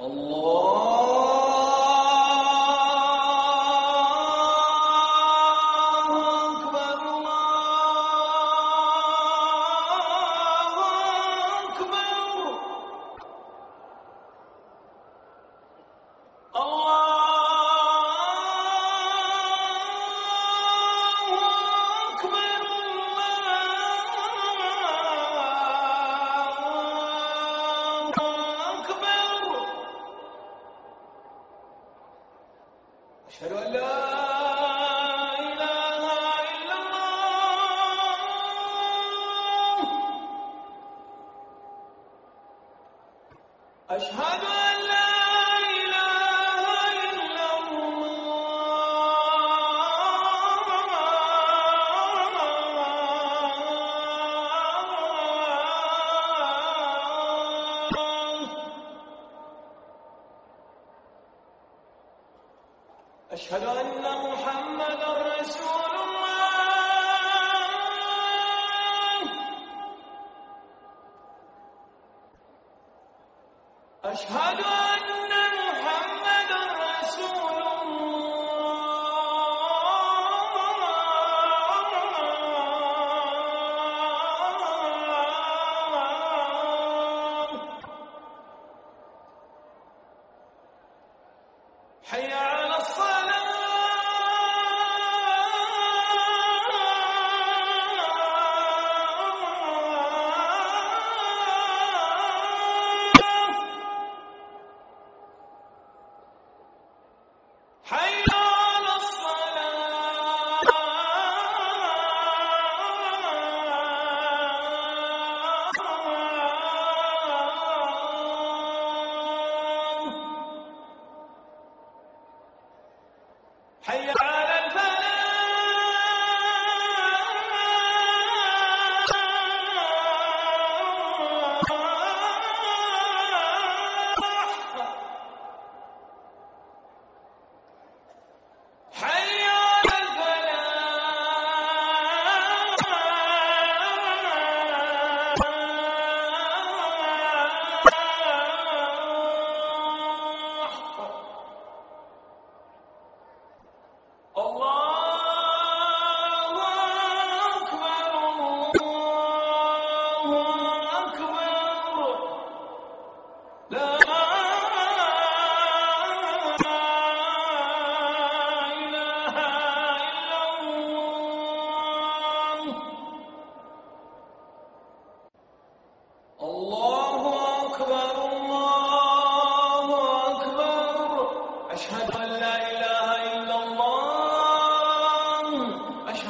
الله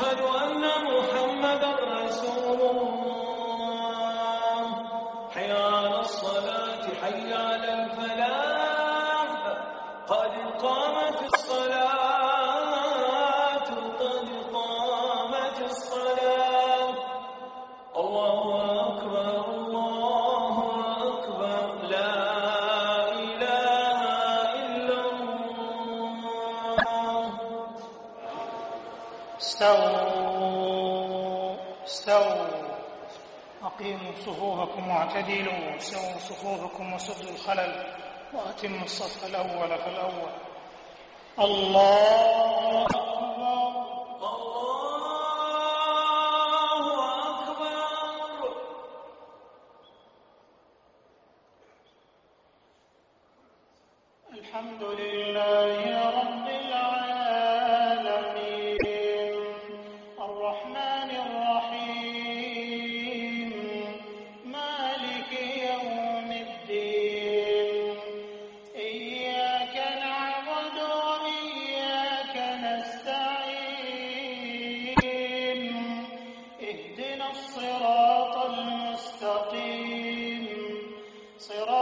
وأشهد أن محمدا رسول الله. استووا استووا. أقيموا صفوفكم واعتدلوا سووا صفوفكم وسدوا الخلل وأتموا الصف الأول فالأول. الله أكبر. الله أكبر. الحمد لله رب العالمين. صراط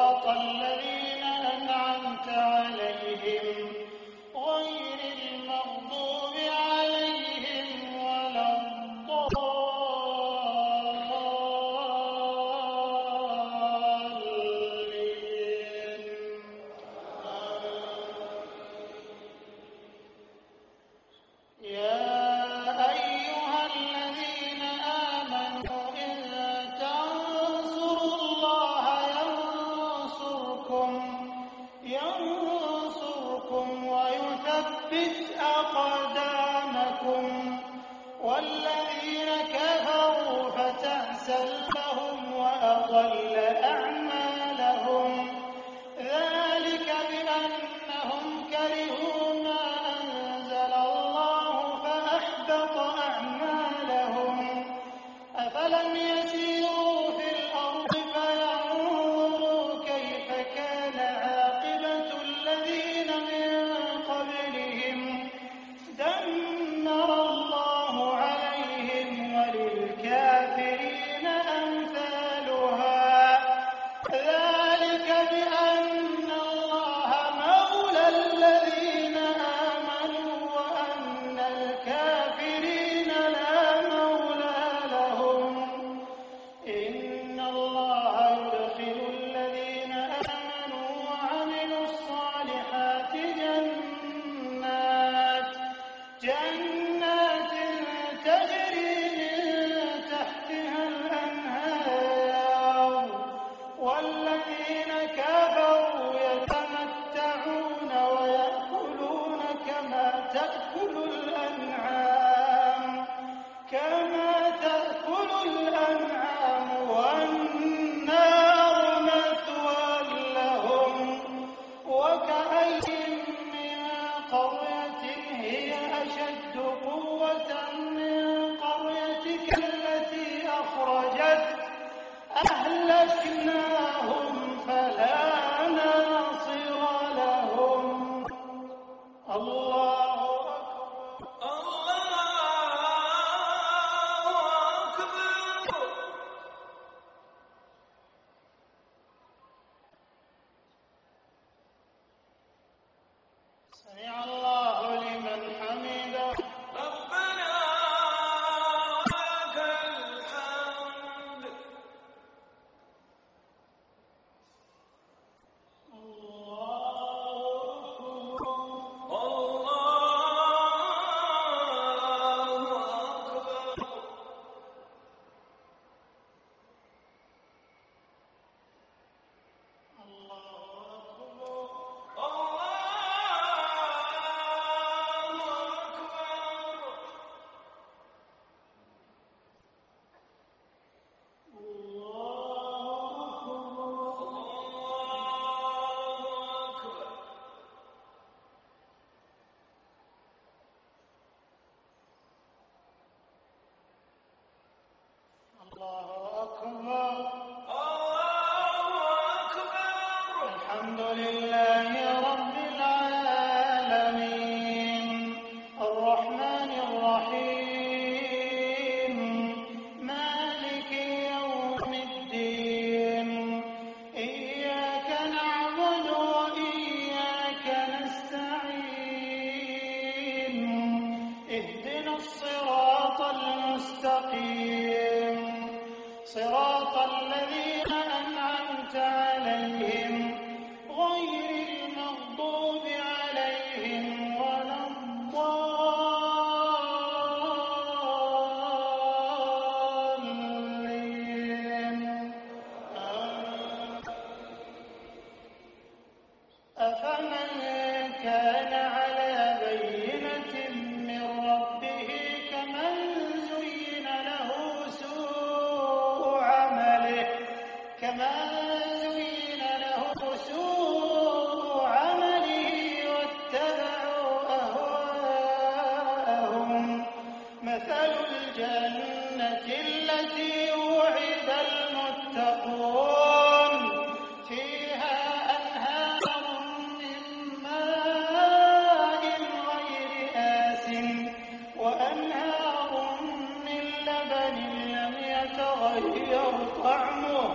لم يتغير طعمه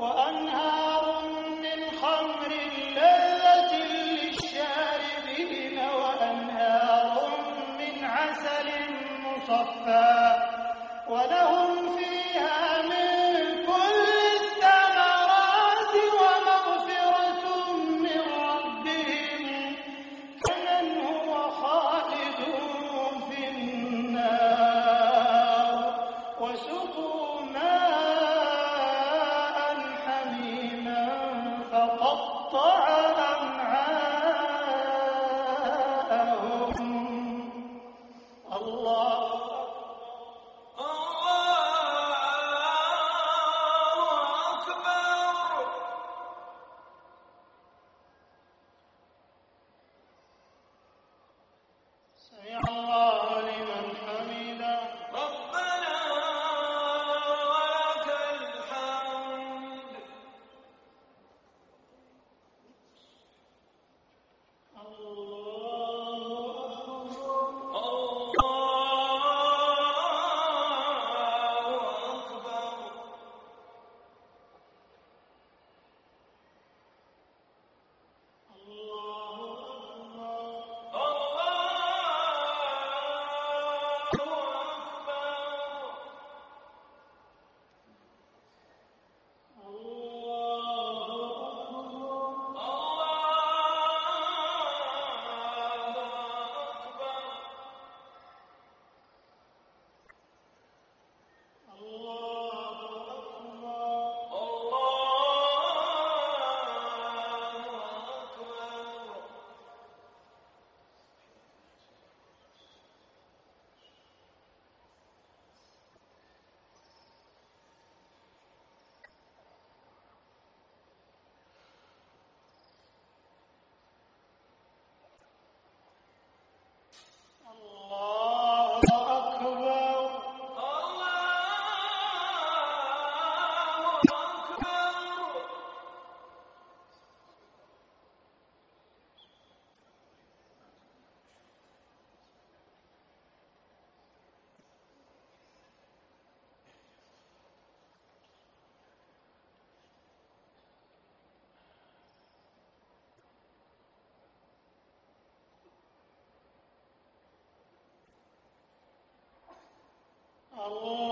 وأنهار من خمر لذة للشاربين وأنهار من عسل مصفى. وله الله